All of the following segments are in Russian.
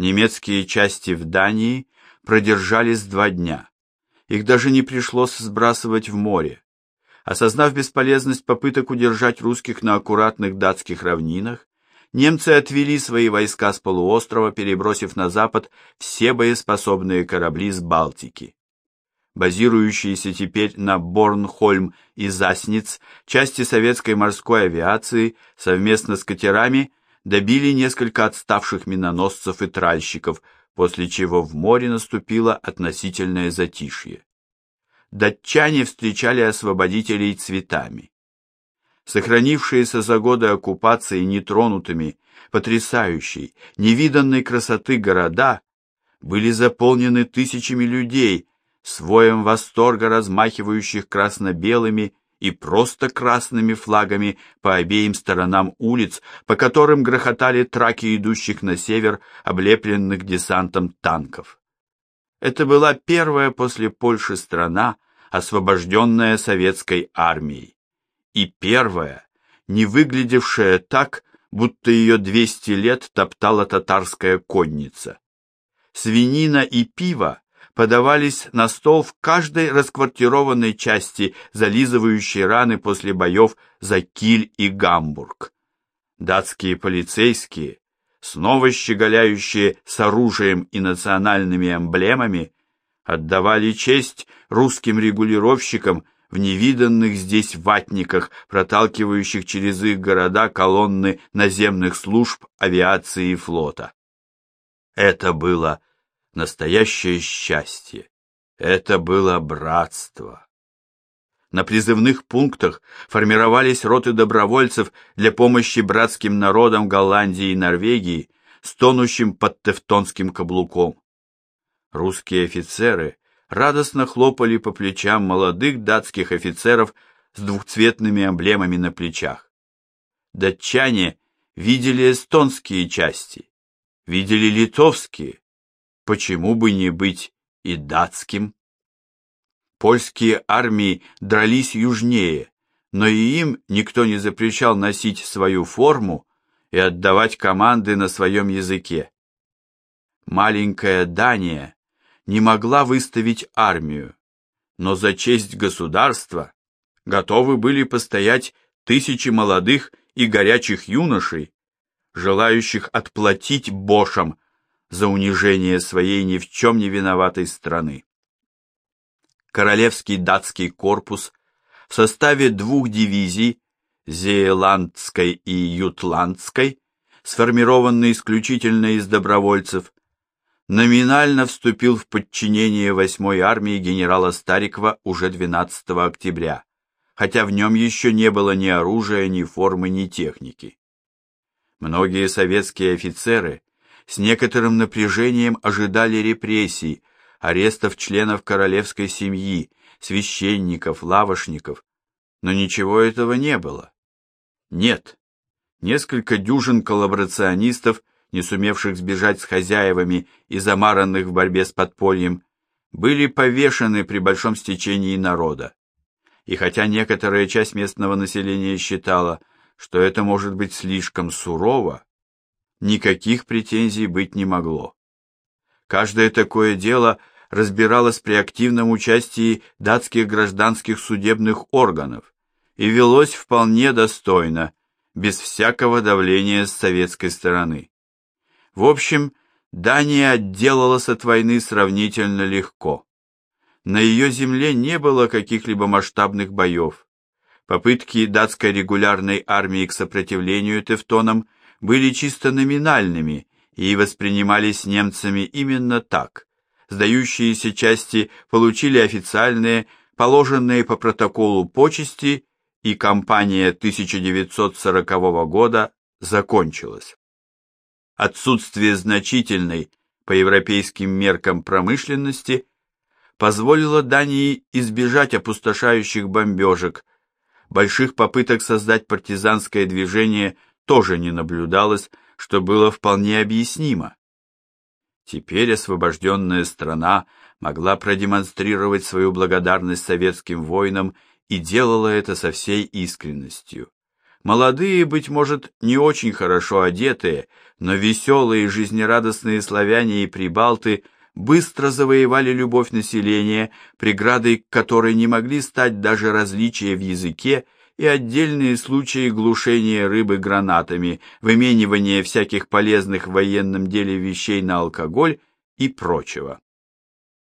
Немецкие части в Дании продержались два дня. Их даже не пришлось сбрасывать в море. Осознав бесполезность попыток удержать русских на аккуратных датских равнинах, немцы отвели свои войска с полуострова, перебросив на запад все боеспособные корабли с Балтики. Базирующиеся теперь на Борнхольм и Засниц, части советской морской авиации совместно с катерами добили несколько отставших миноносцев и тральщиков, после чего в море наступило относительное затишье. Датчане встречали освободителей цветами. Сохранившиеся за годы оккупации нетронутыми, потрясающей, невиданной красоты города были заполнены тысячами людей, своем восторга размахивающих красно-белыми и просто красными флагами по обеим сторонам улиц, по которым грохотали траки идущих на север, облепленных десантом танков. Это была первая после Польши страна, освобожденная советской армией, и первая, не выглядевшая так, будто ее 200 лет топтала татарская конница. Свинина и пиво подавались на стол в каждой расквартированной части, зализывающей раны после боев за Киль и Гамбург. Датские полицейские, снова щеголяющие с оружием и национальными эмблемами, отдавали честь русским регулировщикам в невиданных здесь ватниках, проталкивающих через их города колонны наземных служб авиации и флота. Это было настоящее счастье. Это было братство. На призывных пунктах формировались роты добровольцев для помощи братским народам Голландии и Норвегии, стонущим под тевтонским каблуком. Русские офицеры радостно хлопали по плечам молодых датских офицеров с двухцветными эмблемами на плечах. Датчане видели эстонские части, видели литовские, почему бы не быть и датским? Польские армии дрались южнее, но и им никто не запрещал носить свою форму и отдавать команды на своем языке. Маленькая Дания не могла выставить армию, но за честь государства готовы были постоять тысячи молодых и горячих юношей, желающих отплатить бошам за унижение своей ни в чем не виноватой страны. Королевский датский корпус в составе двух дивизий, Зееландской и Ютландской, сформированный исключительно из добровольцев, номинально вступил в подчинение 8-й армии генерала Старикова уже 12 октября, хотя в нем еще не было ни оружия, ни формы, ни техники. Многие советские офицеры с некоторым напряжением ожидали репрессий, арестов членов королевской семьи, священников, лавошников, но ничего этого не было. Нет, несколько дюжин коллаборационистов, не сумевших сбежать с хозяевами и замаранных в борьбе с подпольем, были повешены при большом стечении народа. И хотя некоторая часть местного населения считала, что это может быть слишком сурово, никаких претензий быть не могло. Каждое такое дело разбиралось при активном участии датских гражданских судебных органов и велось вполне достойно, без всякого давления с советской стороны. В общем, Дания отделалась от войны сравнительно легко. На ее земле не было каких-либо масштабных боев. Попытки датской регулярной армии к сопротивлению тевтонам – были чисто номинальными и воспринимались немцами именно так. Сдающиеся части получили официальные, положенные по протоколу почести, и кампания 1940 года закончилась. Отсутствие значительной по европейским меркам промышленности позволило Дании избежать опустошающих бомбежек, больших попыток создать партизанское движение – тоже не наблюдалось, что было вполне объяснимо. Теперь освобожденная страна могла продемонстрировать свою благодарность советским воинам и делала это со всей искренностью. Молодые, быть может, не очень хорошо одетые, но веселые и жизнерадостные славяне и прибалты быстро завоевали любовь населения, преградой которой не могли стать даже различия в языке и отдельные случаи глушения рыбы гранатами, выменивания всяких полезных в военном деле вещей на алкоголь и прочего.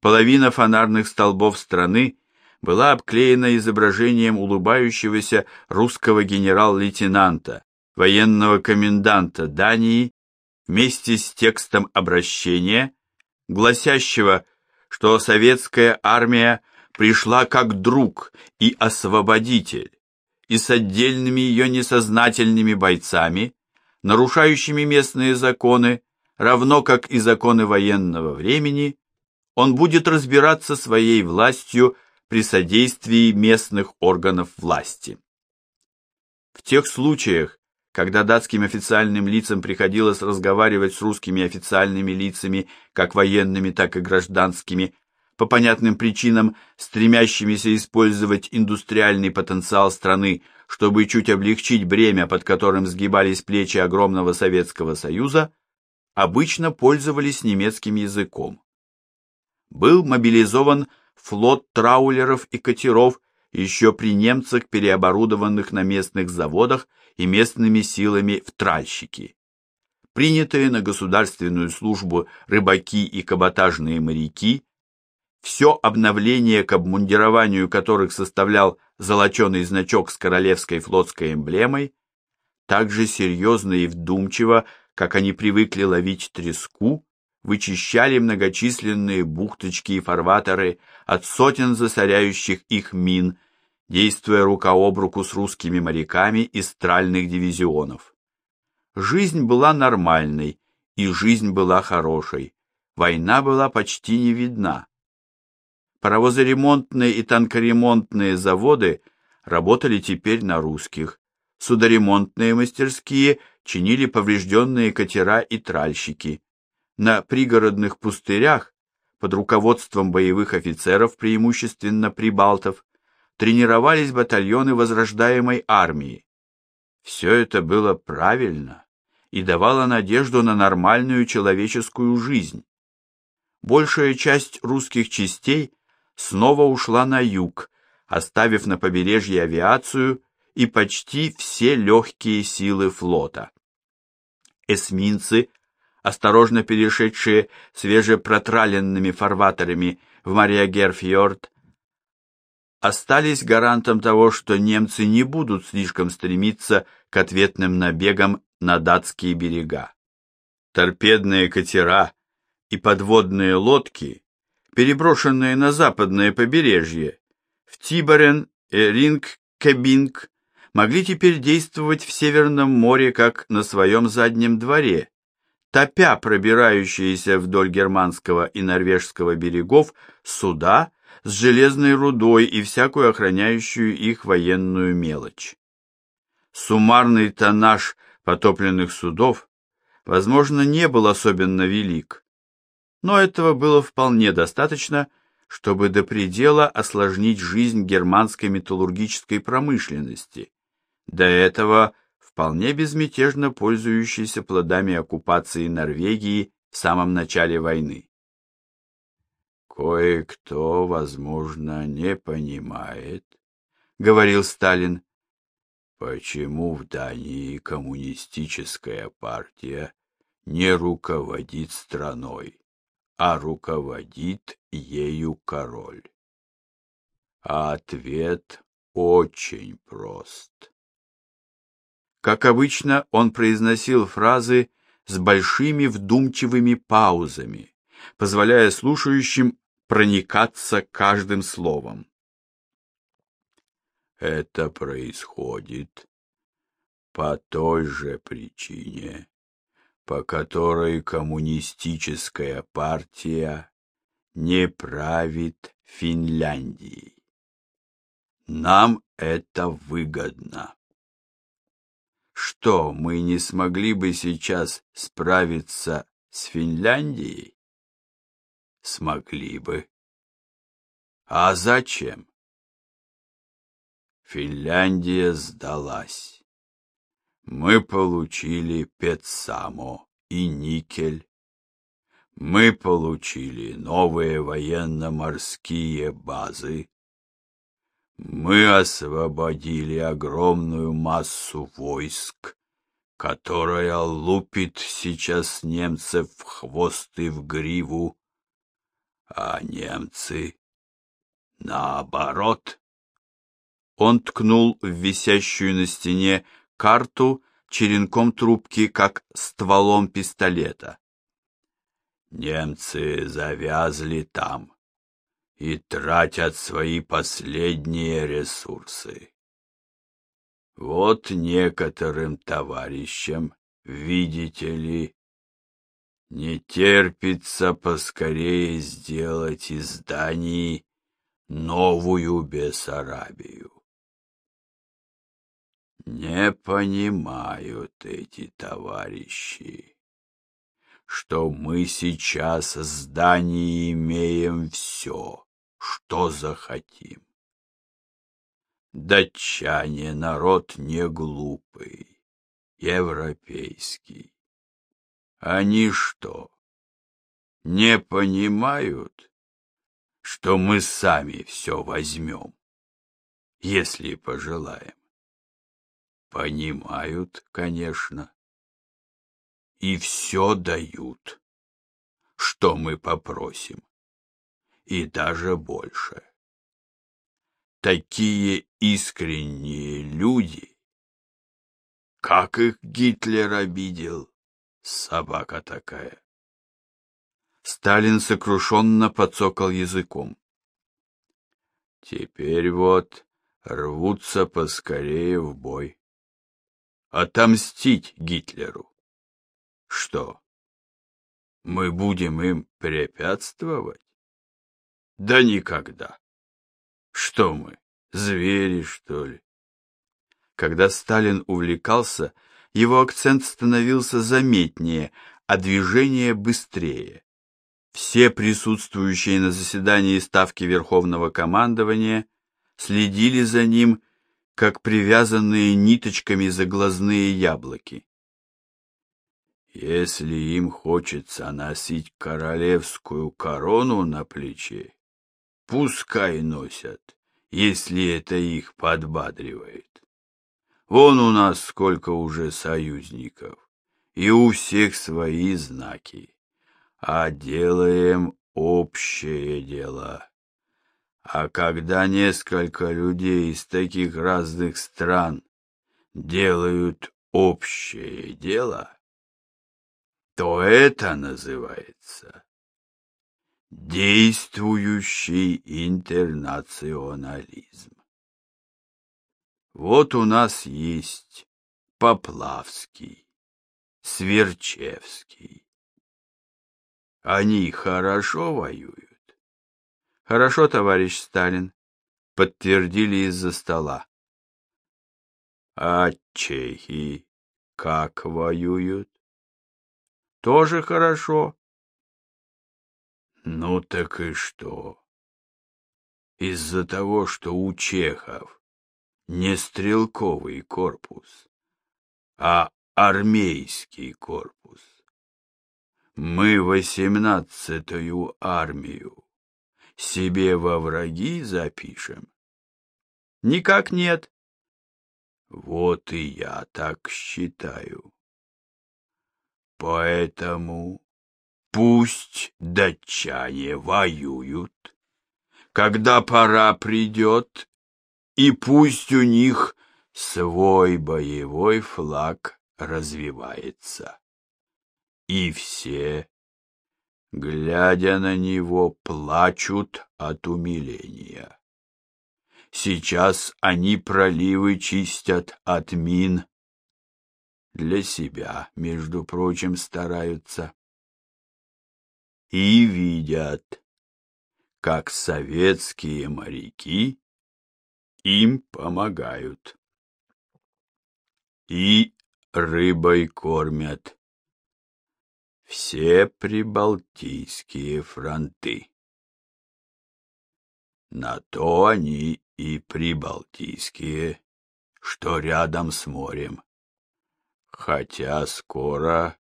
Половина фонарных столбов страны была обклеена изображением улыбающегося русского генерал-лейтенанта, военного коменданта Дании, вместе с текстом обращения, гласящего, что советская армия пришла как друг и освободитель, и с отдельными ее несознательными бойцами, нарушающими местные законы, равно как и законы военного времени, он будет разбираться своей властью при содействии местных органов власти. В тех случаях, когда датским официальным лицам приходилось разговаривать с русскими официальными лицами, как военными, так и гражданскими, по понятным причинам стремящимися использовать индустриальный потенциал страны, чтобы чуть облегчить бремя, под которым сгибались плечи огромного Советского Союза, обычно пользовались немецким языком. Был мобилизован флот траулеров и катеров еще при немцах, переоборудованных на местных заводах и местными силами в тральщики. Принятые на государственную службу рыбаки и каботажные моряки, все обновление к обмундированию которых составлял золоченый значок с королевской флотской эмблемой, также серьезно и вдумчиво, как они привыкли ловить треску, вычищали многочисленные бухточки и фарватеры от сотен засоряющих их мин, действуя рука об руку с русскими моряками из стральных дивизионов. Жизнь была нормальной, и жизнь была хорошей. Война была почти не видна. Паровозоремонтные и танкоремонтные заводы работали теперь на русских. Судоремонтные мастерские чинили поврежденные катера и тральщики на пригородных пустырях под руководством боевых офицеров, преимущественно прибалтов, тренировались батальоны возрождаемой армии. Все это было правильно и давало надежду на нормальную человеческую жизнь. Большая часть русских частей снова ушла на юг, оставив на побережье авиацию и почти все легкие силы флота. Эсминцы осторожно перешедшие свежепротраленными фарватерами в Мариагерфьорд, остались гарантом того, что немцы не будут слишком стремиться к ответным набегам на датские берега. Торпедные катера и подводные лодки, переброшенные на западное побережье, в Тиборен и Рингкебинг, могли теперь действовать в Северном море как на своем заднем дворе, топя пробирающиеся вдоль германского и норвежского берегов суда с железной рудой и всякую охраняющую их военную мелочь. Суммарный тоннаж потопленных судов, возможно, не был особенно велик, но этого было вполне достаточно, чтобы до предела осложнить жизнь германской металлургической промышленности. До этого – вполне безмятежно пользующийся плодами оккупации Норвегии в самом начале войны. «Кое-кто, возможно, не понимает», — говорил Сталин, «почему в Дании коммунистическая партия не руководит страной, а руководит ею король». А ответ очень прост. Как обычно, он произносил фразы с большими вдумчивыми паузами, позволяя слушающим проникаться каждым словом. Это происходит по той же причине, по которой коммунистическая партия не правит Финляндией. Нам это выгодно. Что, мы не смогли бы сейчас справиться с Финляндией? Смогли бы. А зачем? Финляндия сдалась. Мы получили Петсамо и Никель. Мы получили новые военно-морские базы. Мы освободили огромную массу войск, которая лупит сейчас немцев в хвост и в гриву, а немцы наоборот. Он ткнул в висящую на стене карту черенком трубки, как стволом пистолета. Немцы завязли там и тратят свои последние ресурсы. Вот некоторым товарищам, видите ли, не терпится поскорее сделать из Дании новую Бессарабию. Не понимают эти товарищи, что мы сейчас с Данией имеем все, что захотим. Датчане народ не глупый, европейский. Они что, не понимают, что мы сами все возьмем, если пожелаем? Понимают, конечно, и все дают, что мы попросим, и даже больше. Такие искренние люди, как их Гитлер обидел, собака такая. Сталин сокрушенно подсокал языком. Теперь вот рвутся поскорее в бой. Отомстить Гитлеру. Что, мы будем им препятствовать? Да никогда. Что мы, звери, что ли? Когда Сталин увлекался, его акцент становился заметнее, а движение быстрее. Все присутствующие на заседании Ставки Верховного командования следили за ним, как привязанные ниточками за глазные яблоки. Если им хочется носить королевскую корону на плече, пускай носят, если это их подбадривает. Вон у нас сколько уже союзников, и у всех свои знаки а делаем общее дело. А когда несколько людей из таких разных стран делают общее дело, то это называется действующий интернационализм. Вот у нас есть Поплавский, Сверчевский, они хорошо воюют. Хорошо, товарищ Сталин, подтвердили из-за стола. А чехи как воюют? Тоже хорошо. Ну так и что? Из-за того, что у чехов не стрелковый корпус, а армейский корпус. Мы восемнадцатую армию себе во враги запишем? Никак нет. Вот и я так считаю. Поэтому пусть датчане воюют, когда пора придет, и пусть у них свой боевой флаг развивается и все, глядя на него, плачут от умиления. Сейчас они проливы чистят от мин. Для себя, между прочим, стараются. И видят, как советские моряки им помогают. И рыбой кормят все прибалтийские фронты. На то они и прибалтийские, что рядом с морем. хотя скоро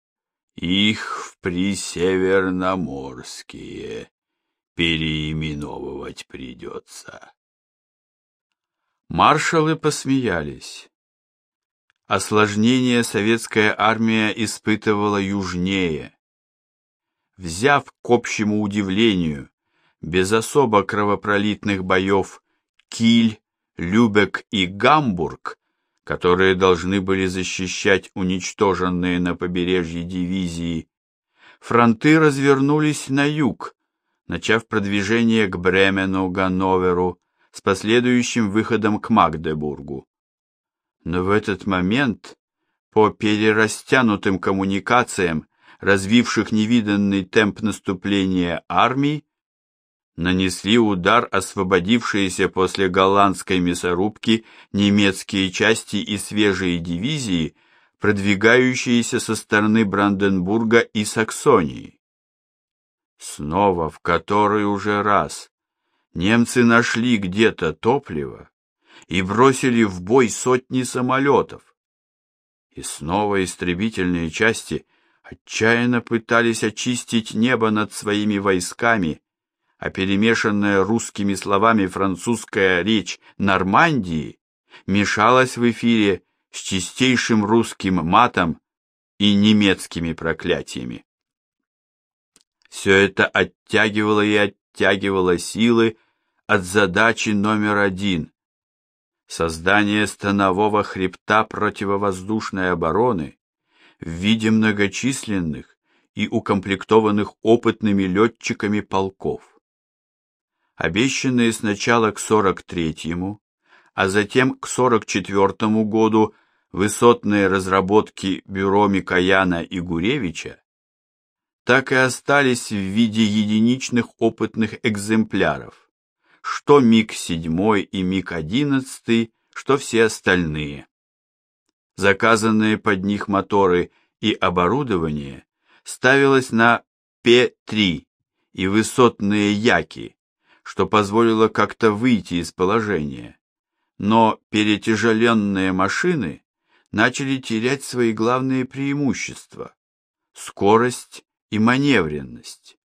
их в Присеверноморские переименовывать придется. Маршалы посмеялись. Осложнение советская армия испытывала южнее. Взяв к общему удивлению, без особо кровопролитных боев, Киль, Любек и Гамбург, которые должны были защищать уничтоженные на побережье дивизии, фронты развернулись на юг, начав продвижение к Бремену, Ганноверу, с последующим выходом к Магдебургу. Но в этот момент по перерастянутым коммуникациям, развивших невиданный темп наступления армий, нанесли удар освободившиеся после голландской мясорубки немецкие части и свежие дивизии, продвигающиеся со стороны Бранденбурга и Саксонии. Снова в который уже раз немцы нашли где-то топливо и бросили в бой сотни самолетов. И снова истребительные части отчаянно пытались очистить небо над своими войсками, а перемешанная русскими словами французская речь Нормандии мешалась в эфире с чистейшим русским матом и немецкими проклятиями. Все это оттягивало и оттягивало силы от задачи номер один – создание станового хребта противовоздушной обороны в виде многочисленных и укомплектованных опытными летчиками полков. Обещанные сначала к 43-му, а затем к 44-му году высотные разработки бюро Микояна и Гуревича так и остались в виде единичных опытных экземпляров, что МиГ-7 и МиГ-11, что все остальные. Заказанные под них моторы и оборудование ставилось на П-3 и высотные яки, что позволило как-то выйти из положения. Но перетяжеленные машины начали терять свои главные преимущества – скорость и маневренность.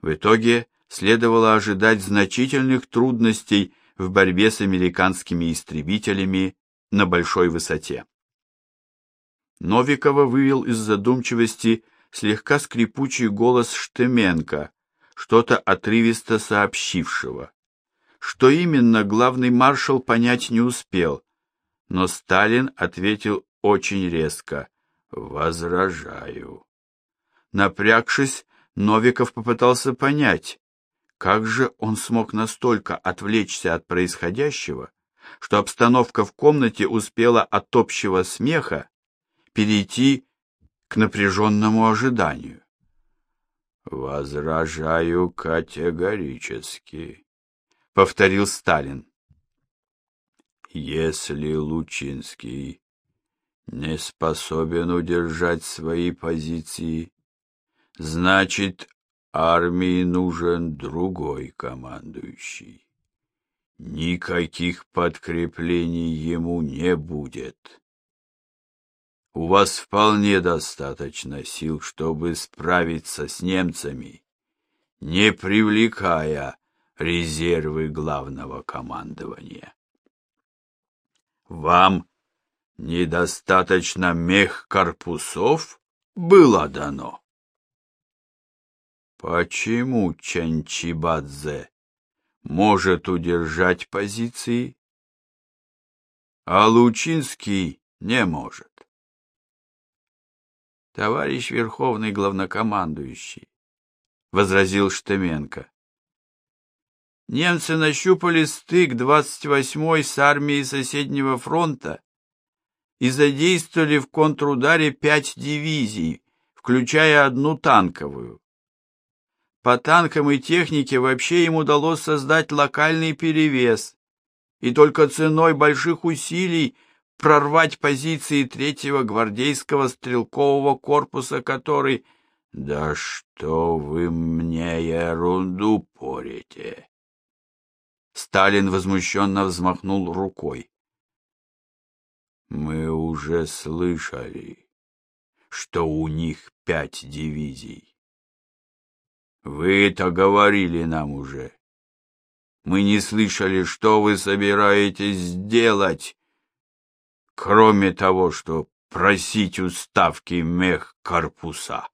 В итоге следовало ожидать значительных трудностей в борьбе с американскими истребителями на большой высоте. Новикова вывел из задумчивости слегка скрипучий голос Штеменко, что-то отрывисто сообщившего. Что именно главный маршал понять не успел, но Сталин ответил очень резко: "Возражаю". Напрягшись, Новиков попытался понять, как же он смог настолько отвлечься от происходящего, что обстановка в комнате успела от общего смеха перейти к напряженному ожиданию. Возражаю категорически, повторил Сталин. Если Лучинский не способен удержать свои позиции, Значит, армии нужен другой командующий. Никаких подкреплений ему не будет. У вас вполне достаточно сил, чтобы справиться с немцами, не привлекая резервы главного командования. Вам недостаточно мехкорпусов было дано? Почему Чанчибадзе может удержать позиции, а Лучинский не может? Товарищ Верховный Главнокомандующий, возразил Штеменко. Немцы нащупали стык 28-й с армией соседнего фронта и задействовали в контрударе пять дивизий, включая одну танковую. По танкам и технике вообще им удалось создать локальный перевес, и только ценой больших усилий прорвать позиции третьего гвардейского стрелкового корпуса, который... Да что вы мне ерунду порите? Сталин возмущенно взмахнул рукой. Мы уже слышали, что у них пять дивизий. Вы это говорили нам уже. Мы не слышали, что вы собираетесь сделать, кроме того, что просить уставки мех корпуса.